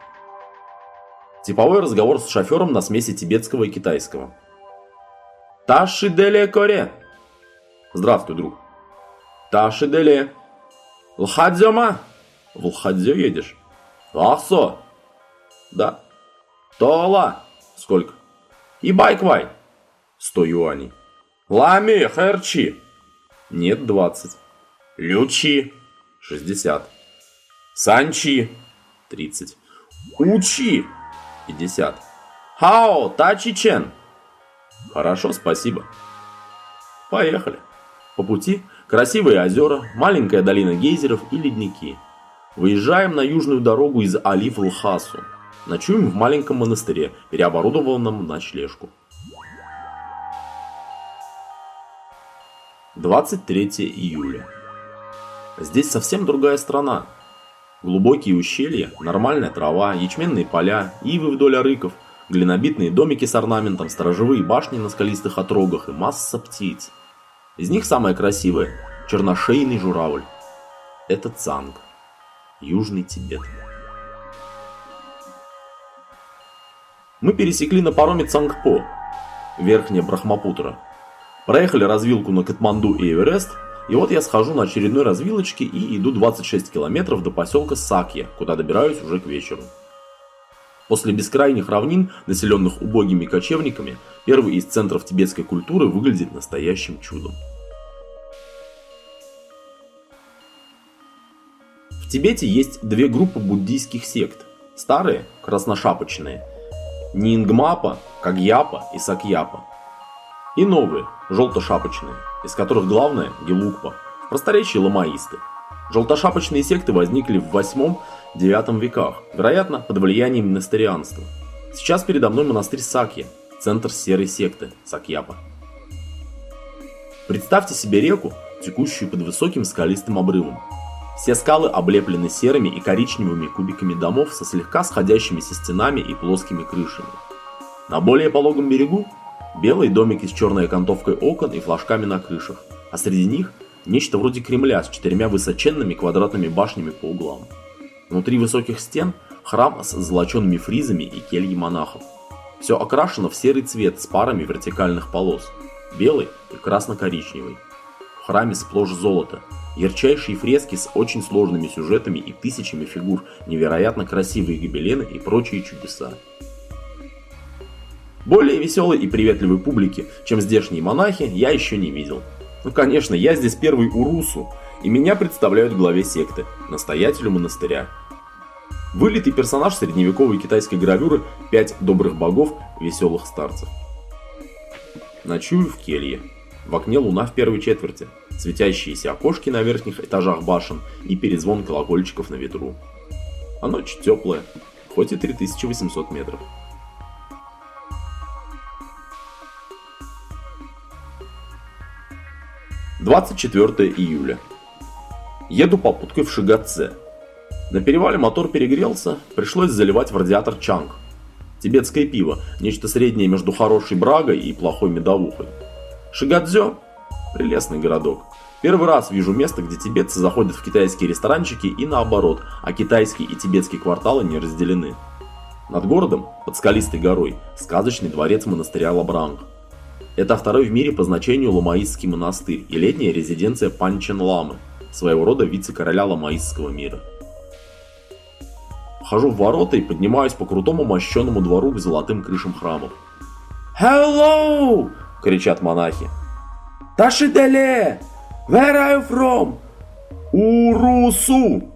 Типовой разговор с шофером на смеси тибетского и китайского. Таши деле коре. Здравствуй, друг. Таши деле. Лхадзёма. В Лхадзё едешь? Ахсо. Да. Тола. Сколько? И байквай. Сто юаней. Лами, херчи. Нет, двадцать. Лючи. Шестьдесят. Санчи. Тридцать. Учи. 50. Хао, Тачи Чен. Хорошо, спасибо. Поехали. По пути красивые озера, маленькая долина гейзеров и ледники. Выезжаем на южную дорогу из Алиф в Лхасу. Ночуем в маленьком монастыре, переоборудованном на ночлежку. 23 июля. Здесь совсем другая страна. Глубокие ущелья, нормальная трава, ячменные поля, ивы вдоль арыков, глинобитные домики с орнаментом, сторожевые башни на скалистых отрогах и масса птиц. Из них самая красивая – черношейный журавль. Это Цанг, Южный Тибет. Мы пересекли на пароме Цангпо, верхняя Брахмапутра. Проехали развилку на Катманду и Эверест – и вот я схожу на очередной развилочке и иду 26 километров до поселка Сакья, куда добираюсь уже к вечеру. После бескрайних равнин, населенных убогими кочевниками, первый из центров тибетской культуры выглядит настоящим чудом. В Тибете есть две группы буддийских сект. Старые, красношапочные, Нингмапа, Кагьяпа и Сакьяпа. И новые, желтошапочные, из которых главное – Гелукпа, в просторечии ламаисты. Желтошапочные секты возникли в 8-9 веках, вероятно, под влиянием монастырианства. Сейчас передо мной монастырь Сакья, центр серой секты Сакьяпа. Представьте себе реку, текущую под высоким скалистым обрывом. Все скалы облеплены серыми и коричневыми кубиками домов со слегка сходящимися стенами и плоскими крышами. На более пологом берегу Белые домики с черной окантовкой окон и флажками на крышах, а среди них нечто вроде Кремля с четырьмя высоченными квадратными башнями по углам. Внутри высоких стен храм с золоченными фризами и кельи монахов. Все окрашено в серый цвет с парами вертикальных полос, белый и красно-коричневый. В храме сплошь золото, ярчайшие фрески с очень сложными сюжетами и тысячами фигур, невероятно красивые гобелены и прочие чудеса. Более веселой и приветливой публики, чем здешние монахи, я еще не видел. Ну конечно, я здесь первый урусу, и меня представляют главе секты, настоятелю монастыря. Вылитый персонаж средневековой китайской гравюры «Пять добрых богов веселых старцев». Ночую в келье. В окне луна в первой четверти, светящиеся окошки на верхних этажах башен и перезвон колокольчиков на ветру. А ночь теплая, хоть и 3800 метров. Двадцать четвертое июля. Еду попуткой в Шигатце. На перевале мотор перегрелся, пришлось заливать в радиатор чанг. Тибетское пиво, нечто среднее между хорошей брагой и плохой медовухой. Шигадзё – прелестный городок. Первый раз вижу место, где тибетцы заходят в китайские ресторанчики и наоборот, а китайские и тибетские кварталы не разделены. Над городом, под скалистой горой, сказочный дворец монастыря Лабранг. Это второй в мире по значению ламаистский монастырь и летняя резиденция Панчен Ламы, своего рода вице-короля ламаистского мира. Вхожу в ворота и поднимаюсь по крутому мощенному двору к золотым крышам храмов. «Hello!» – кричат монахи. «Ташиделе! Where are you from?» «Урусу!»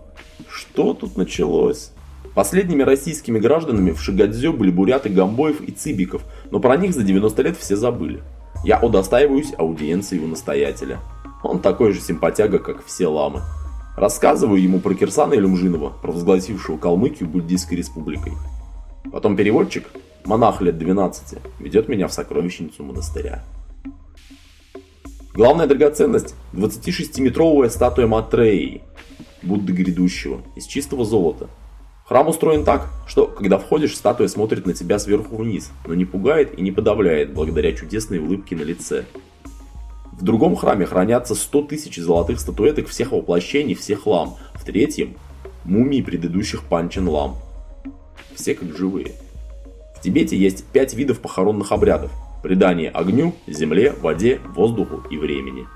Что тут началось? Последними российскими гражданами в Шигадзё были буряты Гамбоев и Цибиков, но про них за 90 лет все забыли. Я удостаиваюсь аудиенции у настоятеля. Он такой же симпатяга, как все ламы. Рассказываю ему про Кирсана Илюмжинова, провозгласившего Калмыкию Буддийской республикой. Потом переводчик, монах лет 12, ведет меня в сокровищницу монастыря. Главная драгоценность – 26-метровая статуя Матреи, Будды грядущего, из чистого золота – Храм устроен так, что, когда входишь, статуя смотрит на тебя сверху вниз, но не пугает и не подавляет, благодаря чудесной улыбке на лице. В другом храме хранятся 100 тысяч золотых статуэток всех воплощений, всех лам. В третьем – мумии предыдущих панчен лам. Все как живые. В Тибете есть пять видов похоронных обрядов. Предание огню, земле, воде, воздуху и времени.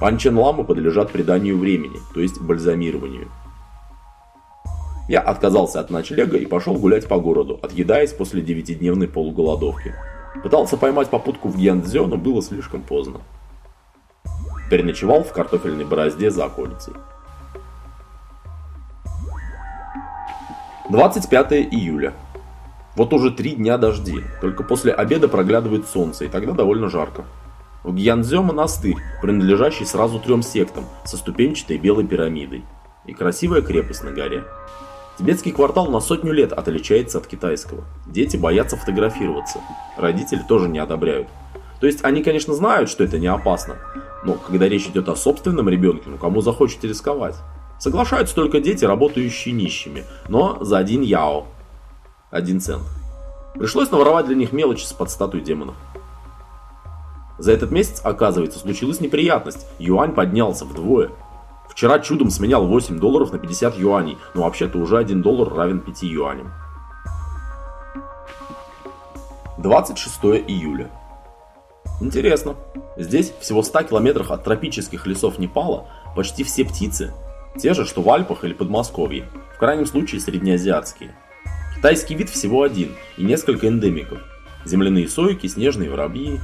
Панчен ламы подлежат преданию времени, то есть бальзамированию. Я отказался от ночлега и пошел гулять по городу, отъедаясь после девятидневной полуголодовки. Пытался поймать попутку в Гьяндзё, но было слишком поздно. Переночевал в картофельной борозде за околицей. 25 июля. Вот уже три дня дожди, только после обеда проглядывает солнце, и тогда довольно жарко. В Гьянзё монастырь, принадлежащий сразу трем сектам, со ступенчатой белой пирамидой. И красивая крепость на горе. Тибетский квартал на сотню лет отличается от китайского. Дети боятся фотографироваться. Родители тоже не одобряют. То есть они, конечно, знают, что это не опасно. Но когда речь идет о собственном ребенке, ну кому захочется рисковать? Соглашаются только дети, работающие нищими, но за один яо. Один цент. Пришлось наворовать для них мелочи с под статуи демонов. За этот месяц, оказывается, случилась неприятность. Юань поднялся вдвое. Вчера чудом сменял 8 долларов на 50 юаней, но вообще-то уже 1 доллар равен 5 юаням. 26 июля. Интересно. Здесь, всего в 100 километрах от тропических лесов Непала, почти все птицы, те же, что в Альпах или Подмосковье, в крайнем случае среднеазиатские. Китайский вид всего один и несколько эндемиков. Земляные сойки, снежные воробьи.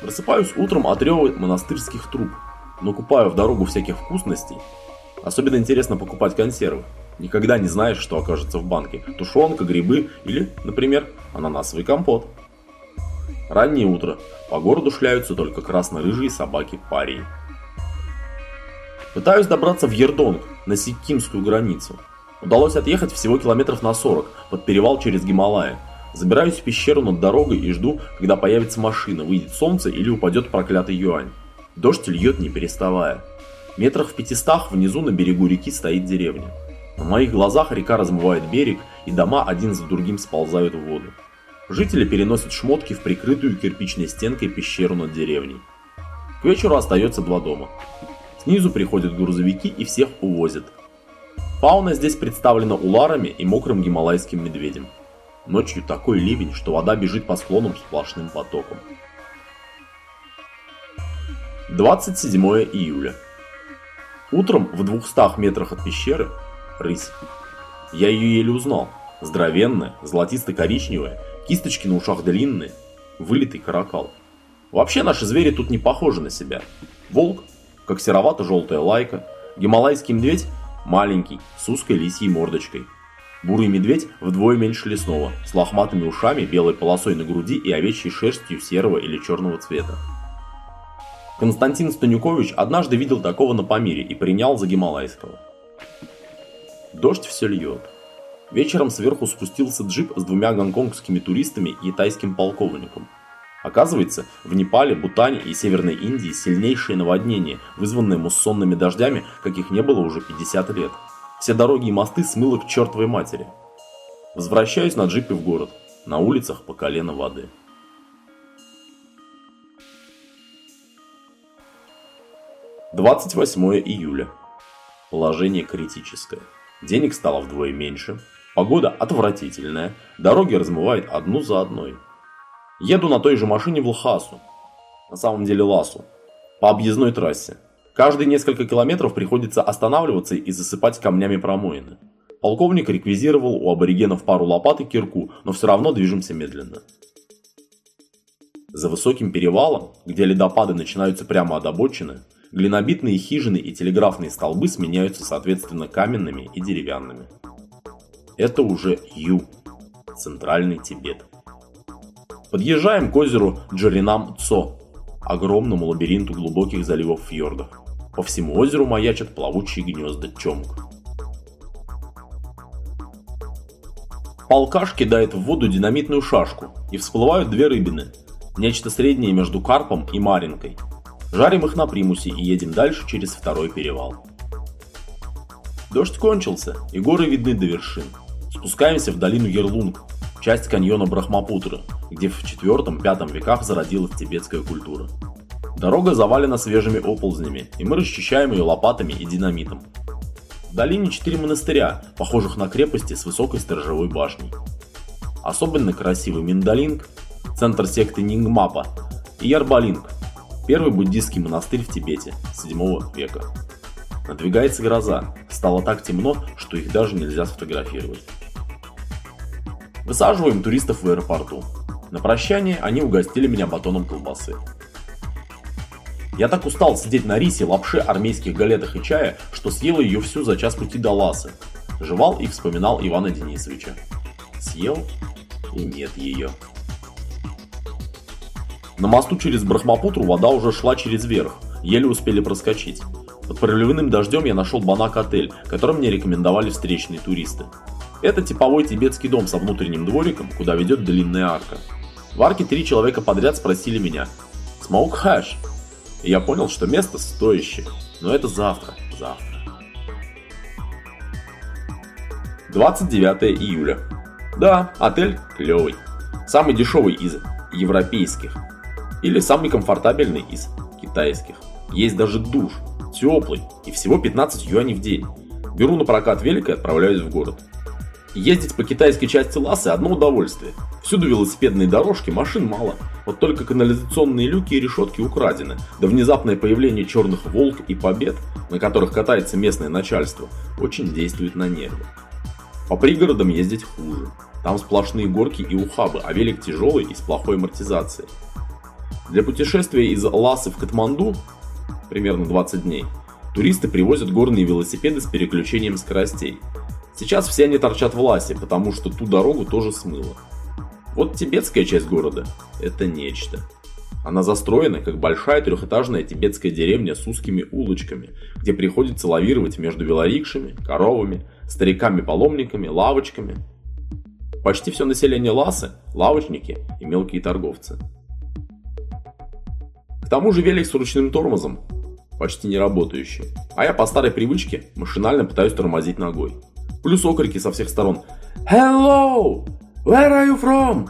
Просыпаюсь утром от рева монастырских труб – но купаю в дорогу всяких вкусностей. Особенно интересно покупать консервы. Никогда не знаешь, что окажется в банке. Тушенка, грибы или, например, ананасовый компот. Раннее утро. По городу шляются только красно-рыжие собаки-парии. Пытаюсь добраться в Ердонг, на сиккимскую границу. Удалось отъехать всего километров на 40, под перевал через Гималаи. Забираюсь в пещеру над дорогой и жду, когда появится машина, выйдет солнце или упадет проклятый юань. Дождь льет не переставая. Метрах в пятистах внизу на берегу реки стоит деревня. На моих глазах река размывает берег, и дома один за другим сползают в воду. Жители переносят шмотки в прикрытую кирпичной стенкой пещеру над деревней. К вечеру остается два дома. Снизу приходят грузовики и всех увозят. Фауна здесь представлена уларами и мокрым гималайским медведем. Ночью такой ливень, что вода бежит по склонам сплошным потоком. 27 июля. Утром в 200 метрах от пещеры рысь. Я ее еле узнал. Здоровенная, золотисто-коричневая, кисточки на ушах длинные, вылитый каракал. Вообще наши звери тут не похожи на себя. Волк, как серовато-желтая лайка, гималайский медведь, маленький, с узкой лисьей мордочкой. Бурый медведь вдвое меньше лесного, с лохматыми ушами, белой полосой на груди и овечьей шерстью серого или черного цвета. Константин Станюкович однажды видел такого на Памире и принял за гималайского. Дождь все льет. Вечером сверху спустился джип с двумя гонконгскими туристами и тайским полковником. Оказывается, в Непале, Бутане и Северной Индии сильнейшие наводнения, вызванные муссонными дождями, каких не было уже 50 лет. Все дороги и мосты смыло к чертовой матери. Возвращаюсь на джипе в город. На улицах по колено воды. Двадцать восьмое июля. Положение критическое. Денег стало вдвое меньше. Погода отвратительная. Дороги размывает одну за одной. Еду на той же машине в Лхасу. На самом деле Ласу. По объездной трассе. Каждые несколько километров приходится останавливаться и засыпать камнями промоины. Полковник реквизировал у аборигенов пару лопат и кирку, но все равно движемся медленно. За высоким перевалом, где ледопады начинаются прямо от обочины, глинобитные хижины и телеграфные столбы сменяются соответственно каменными и деревянными. Это уже Ю, центральный Тибет. Подъезжаем к озеру Джаринам-Цо, огромному лабиринту глубоких заливов фьордов. По всему озеру маячат плавучие гнезда чомк. Полкаш кидает в воду динамитную шашку, и всплывают две рыбины. Нечто среднее между карпом и маринкой. Жарим их на примусе и едем дальше через второй перевал. Дождь кончился, и горы видны до вершин. Спускаемся в долину Ерлунг, часть каньона Брахмапутры, где в 4-5 веках зародилась тибетская культура. Дорога завалена свежими оползнями, и мы расчищаем ее лопатами и динамитом. В долине четыре монастыря, похожих на крепости с высокой сторожевой башней. Особенно красивый Миндалинг, центр секты Нингмапа, и Ярбалинг, первый буддийский монастырь в Тибете, 7 века. Надвигается гроза, стало так темно, что их даже нельзя сфотографировать. Высаживаем туристов в аэропорту. На прощание они угостили меня батоном колбасы. Я так устал сидеть на рисе, лапше, армейских галетах и чая, что съел ее всю за час пути до Ласы. Жевал и вспоминал Ивана Денисовича. Съел и нет ее. На мосту через Брахмапутру вода уже шла через верх, еле успели проскочить. Под проливным дождем я нашел Банак-отель, который мне рекомендовали встречные туристы. Это типовой тибетский дом со внутренним двориком, куда ведет длинная арка. В арке три человека подряд спросили меня «Smoke hash?» И я понял, что место стоящее. Но это завтра, завтра. 29 июля. Да, отель клевый. Самый дешевый из европейских. Или самый комфортабельный из китайских. Есть даже душ, теплый и всего 15 юаней в день. Беру на прокат велик и отправляюсь в город. Ездить по китайской части Ласы одно удовольствие. Всюду велосипедные дорожки, машин мало. Вот только канализационные люки и решетки украдены. Да внезапное появление черных волк и побед, на которых катается местное начальство, очень действует на нервы. По пригородам ездить хуже. Там сплошные горки и ухабы, а велик тяжелый и с плохой амортизацией. Для путешествия из Ласы в Катманду, примерно 20 дней, туристы привозят горные велосипеды с переключением скоростей. Сейчас все они торчат в Ласе, потому что ту дорогу тоже смыло. Вот тибетская часть города – это нечто. Она застроена, как большая трехэтажная тибетская деревня с узкими улочками, где приходится лавировать между велорикшами, коровами, стариками-паломниками, лавочками. Почти все население Ласы – лавочники и мелкие торговцы. К тому же велик с ручным тормозом, почти не работающий, а я по старой привычке машинально пытаюсь тормозить ногой. Плюс окрики со всех сторон. Hello! Where are you from?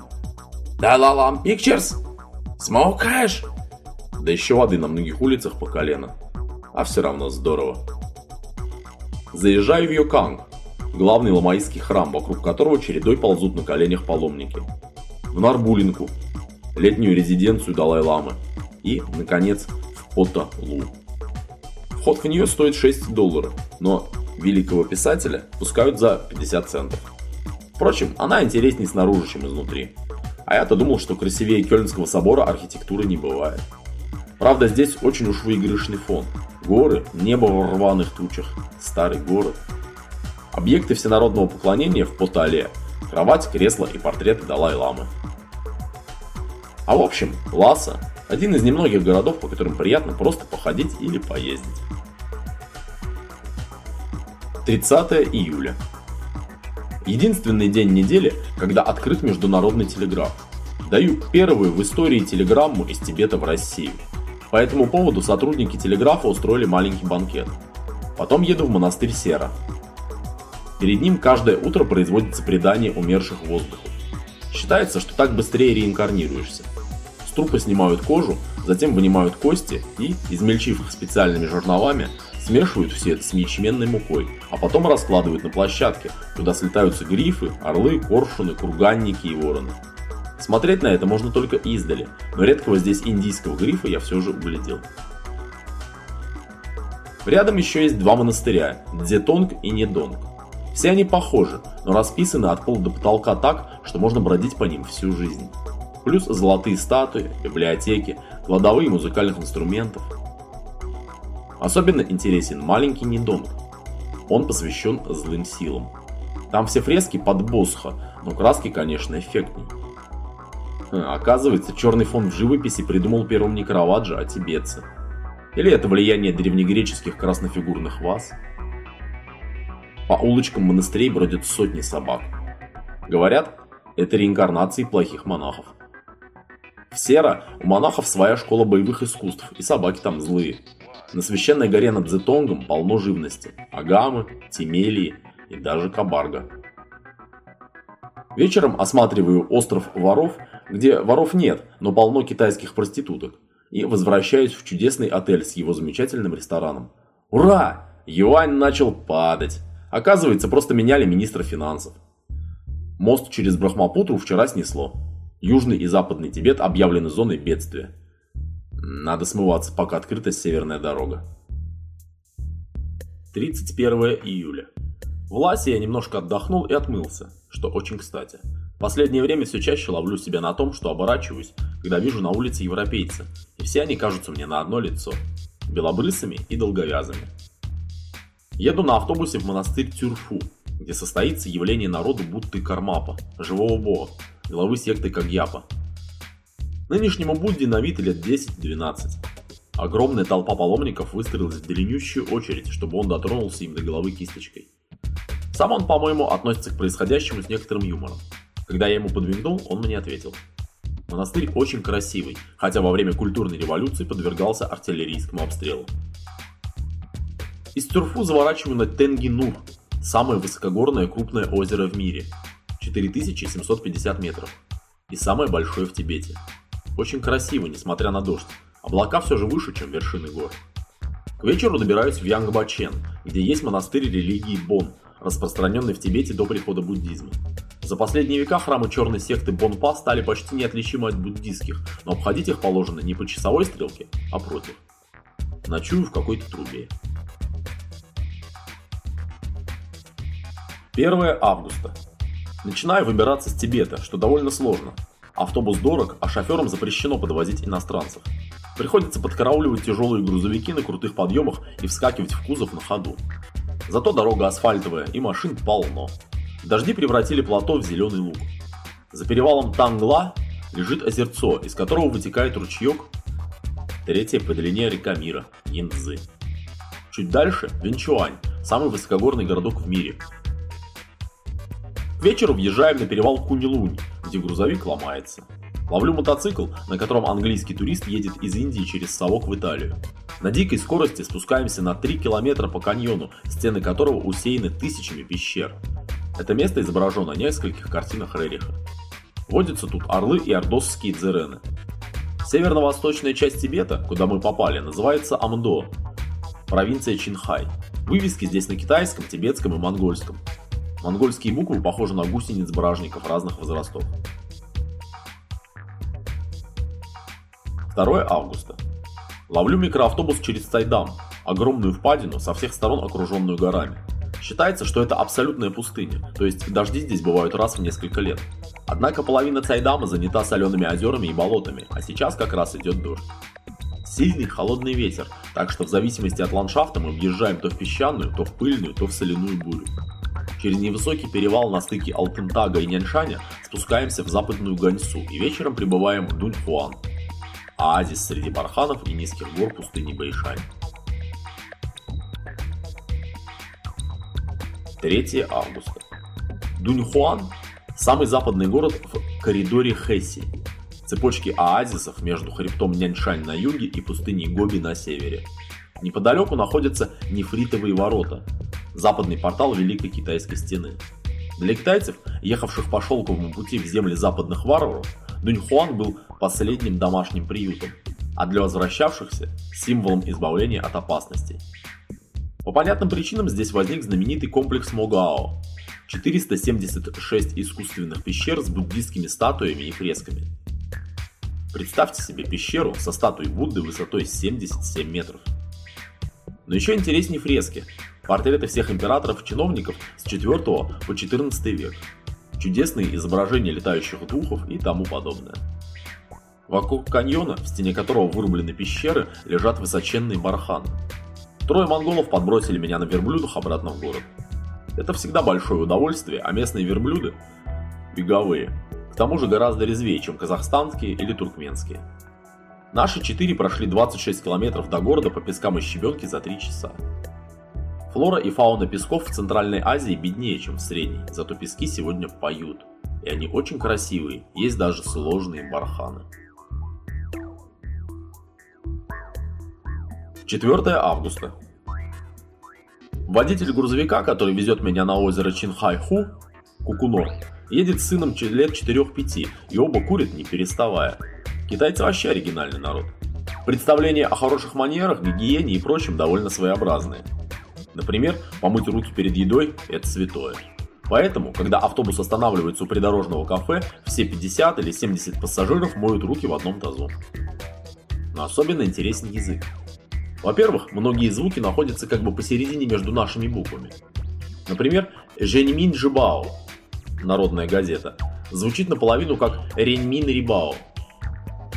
Dalalam Pictures? Smoke hash? Да еще воды на многих улицах по колено. А все равно здорово. Заезжаю в Йоканг, главный ламаистский храм, вокруг которого чередой ползут на коленях паломники. В Нарбулинку, летнюю резиденцию Далай-Ламы. И, наконец, в Пота-Лу. Вход в нее стоит 6 долларов, но великого писателя пускают за 50 центов. Впрочем, она интереснее снаружи, чем изнутри. А я-то думал, что красивее Кёльнского собора архитектуры не бывает. Правда, здесь очень уж выигрышный фон. Горы, небо в рваных тучах, старый город. Объекты всенародного поклонения в Потале. Кровать, кресло и портреты Далай-ламы. А в общем, Ласа – один из немногих городов, по которым приятно просто походить или поездить. 30 июля. Единственный день недели, когда открыт международный телеграф. Даю первую в истории телеграмму из Тибета в Россию. По этому поводу сотрудники телеграфа устроили маленький банкет. Потом еду в монастырь Сера. Перед ним каждое утро производится предание умерших воздуху. Считается, что так быстрее реинкарнируешься. Трупа снимают кожу, затем вынимают кости и, измельчив их специальными жерновами, Смешивают все это с ячменной мукой, а потом раскладывают на площадке, куда слетаются грифы, орлы, коршуны, курганники и вороны. Смотреть на это можно только издали, но редкого здесь индийского грифа я все же углядел. Рядом еще есть два монастыря – Дзетонг и Недонг. Все они похожи, но расписаны от пола до потолка так, что можно бродить по ним всю жизнь. Плюс золотые статуи, библиотеки, кладовые музыкальных инструментов – Особенно интересен маленький Нидонг. Он посвящен злым силам. Там все фрески под Босха, но краски, конечно, эффектней. Хм, оказывается, черный фон в живописи придумал первым не Караваджо, а тибетцы. Или это влияние древнегреческих краснофигурных ваз? По улочкам монастырей бродят сотни собак. Говорят, это реинкарнации плохих монахов. В Сера у монахов своя школа боевых искусств, и собаки там злые. На священной горе над Зетонгом полно живности – агамы, тимелии и даже кабарга. Вечером осматриваю остров воров, где воров нет, но полно китайских проституток, и возвращаюсь в чудесный отель с его замечательным рестораном. Ура! Юань начал падать. Оказывается, просто меняли министра финансов. Мост через Брахмапутру вчера снесло. Южный и западный Тибет объявлены зоной бедствия. Надо смываться, пока открыта северная дорога. 31 июля. В Ласе я немножко отдохнул и отмылся, что очень кстати. В последнее время все чаще ловлю себя на том, что оборачиваюсь, когда вижу на улице европейца, и все они кажутся мне на одно лицо – белобрысыми и долговязыми. Еду на автобусе в монастырь Тюрфу, где состоится явление народу Будды Кармапа, живого бога, главы секты Кагьяпа, Нынешнему Будде на вид лет 10-12. Огромная толпа паломников выстроилась в длиннющую очередь, чтобы он дотронулся им до головы кисточкой. Сам он, по-моему, относится к происходящему с некоторым юмором. Когда я ему подмигнул, он мне ответил. Монастырь очень красивый, хотя во время культурной революции подвергался артиллерийскому обстрелу. Из Тюрфу заворачиваю на Тенгинур, самое высокогорное крупное озеро в мире, 4750 метров, и самое большое в Тибете. Очень красиво, несмотря на дождь. Облака все же выше, чем вершины гор. К вечеру добираюсь в Янгбачен, где есть монастырь религии Бон, распространенный в Тибете до прихода буддизма. За последние века храмы черной секты Бонпа стали почти неотличимы от буддийских, но обходить их положено не по часовой стрелке, а против. Ночую в какой-то трубе. 1 августа. Начинаю выбираться с Тибета, что довольно сложно, Автобус дорог, а шоферам запрещено подвозить иностранцев. Приходится подкарауливать тяжелые грузовики на крутых подъемах и вскакивать в кузов на ходу. Зато дорога асфальтовая и машин полно. Дожди превратили плато в зеленый луг. За перевалом Тангла лежит озерцо, из которого вытекает ручеек. Третье по длине река мира – Янцзы. Чуть дальше – Венчуань, самый высокогорный городок в мире. К вечеру въезжаем на перевал Кунилунь, где грузовик ломается. Ловлю мотоцикл, на котором английский турист едет из Индии через совок в Италию. На дикой скорости спускаемся на 3 километра по каньону, стены которого усеяны тысячами пещер. Это место изображено на нескольких картинах Рериха. Водятся тут орлы и ордосские дзерены. Северно-восточная часть Тибета, куда мы попали, называется Амдо, провинция Чинхай. Вывески здесь на китайском, тибетском и монгольском. Монгольские буквы похожи на гусениц бражников разных возрастов. 2 августа. Ловлю микроавтобус через Цайдам, огромную впадину, со всех сторон окруженную горами. Считается, что это абсолютная пустыня, то есть дожди здесь бывают раз в несколько лет. Однако половина Цайдама занята солеными озерами и болотами, а сейчас как раз идет дождь. Сильный холодный ветер, так что в зависимости от ландшафта мы въезжаем то в песчаную, то в пыльную, то в соляную бурю. Через невысокий перевал на стыке Алтентага и Няньшаня спускаемся в западную Ганьсу и вечером прибываем в Дуньхуан, оазис среди барханов и низких гор пустыни Бэйшань. 3 августа. Дуньхуан – самый западный город в коридоре Хэсси, цепочке оазисов между хребтом Няньшань на юге и пустыней Гоби на севере. Неподалеку находятся нефритовые ворота, западный портал Великой Китайской стены. Для китайцев, ехавших по шелковому пути в земли западных варваров, Дуньхуан был последним домашним приютом, а для возвращавшихся – символом избавления от опасностей. По понятным причинам здесь возник знаменитый комплекс Могао – 476 искусственных пещер с буддийскими статуями и фресками. Представьте себе пещеру со статуей Будды высотой 77 метров. Но еще интереснее фрески. Портреты всех императоров и чиновников с 4 по 14 век. Чудесные изображения летающих духов и тому подобное. Вокруг каньона, в стене которого вырублены пещеры, лежат высоченные барханы. Трое монголов подбросили меня на верблюдах обратно в город. Это всегда большое удовольствие, а местные верблюды – беговые. К тому же гораздо резвее, чем казахстанские или туркменские. Наши четыре прошли 26 километров до города по пескам и щебенке за 3 часа. Флора и фауна песков в Центральной Азии беднее, чем в Средней, зато пески сегодня поют. И они очень красивые, есть даже сложные барханы. 4 августа. Водитель грузовика, который везет меня на озеро Чинхайху, Кукунор, едет с сыном лет 4-5, и оба курят не переставая. Китайцы вообще оригинальный народ. Представления о хороших манерах, гигиене и прочем довольно своеобразные. Например, помыть руки перед едой – это святое. Поэтому, когда автобус останавливается у придорожного кафе, все 50 или 70 пассажиров моют руки в одном тазу. Но особенно интересен язык. Во-первых, многие звуки находятся как бы посередине между нашими буквами. Например, Женьмин Жибао, народная газета, звучит наполовину как Реньмин Рибао.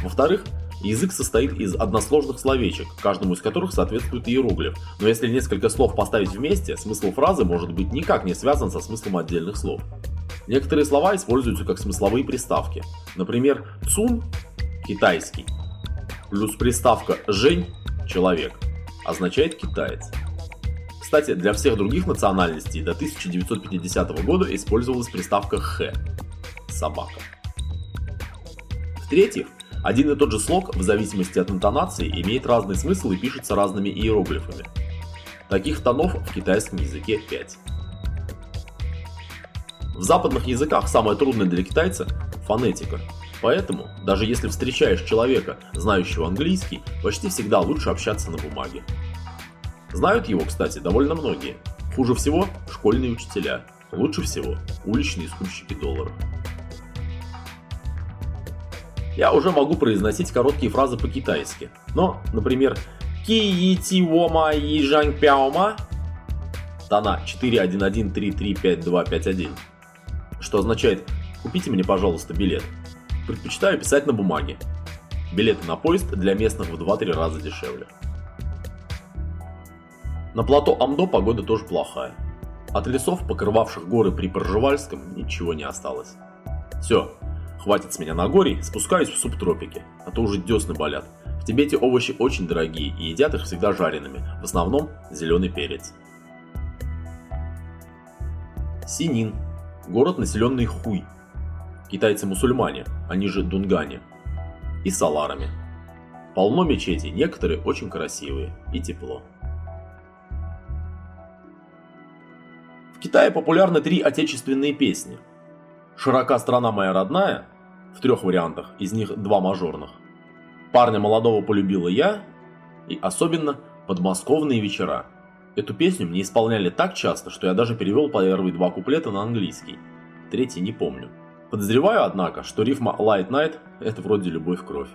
Во-вторых, язык состоит из односложных словечек, каждому из которых соответствует иероглиф, но если несколько слов поставить вместе, смысл фразы может быть никак не связан со смыслом отдельных слов. Некоторые слова используются как смысловые приставки. Например, цун – китайский, плюс приставка жень человек, означает китаец. Кстати, для всех других национальностей до 1950 года использовалась приставка «х» – собака. В-третьих, один и тот же слог, в зависимости от интонации, имеет разный смысл и пишется разными иероглифами. Таких тонов в китайском языке 5. В западных языках самое трудное для китайца – фонетика – Поэтому, даже если встречаешь человека, знающего английский, почти всегда лучше общаться на бумаге. Знают его, кстати, довольно многие. Хуже всего – школьные учителя. Лучше всего – уличные скупщики долларов. Я уже могу произносить короткие фразы по-китайски. Но, например, ки ти вома и жань пяома тона 411335251, что означает «Купите мне, пожалуйста, билет». Предпочитаю писать на бумаге. Билеты на поезд для местных в 2-3 раза дешевле. На плато Амдо погода тоже плохая. От лесов, покрывавших горы при Пржевальском, ничего не осталось. Все, хватит с меня на горе, спускаюсь в субтропики, а то уже десны болят. В Тибете овощи очень дорогие и едят их всегда жареными, в основном зеленый перец. Синин. Город, населенный Хуй, китайцы-мусульмане, они же дунгане, и саларами. Полно мечетей, некоторые очень красивые и тепло. В Китае популярны три отечественные песни. «Широка страна моя родная» в трех вариантах, из них два мажорных. «Парня молодого полюбила я» и особенно «Подмосковные вечера». Эту песню мне исполняли так часто, что я даже перевел первые два куплета на английский. Третий не помню. Подозреваю, однако, что рифма Light Night – это вроде любовь-кровь.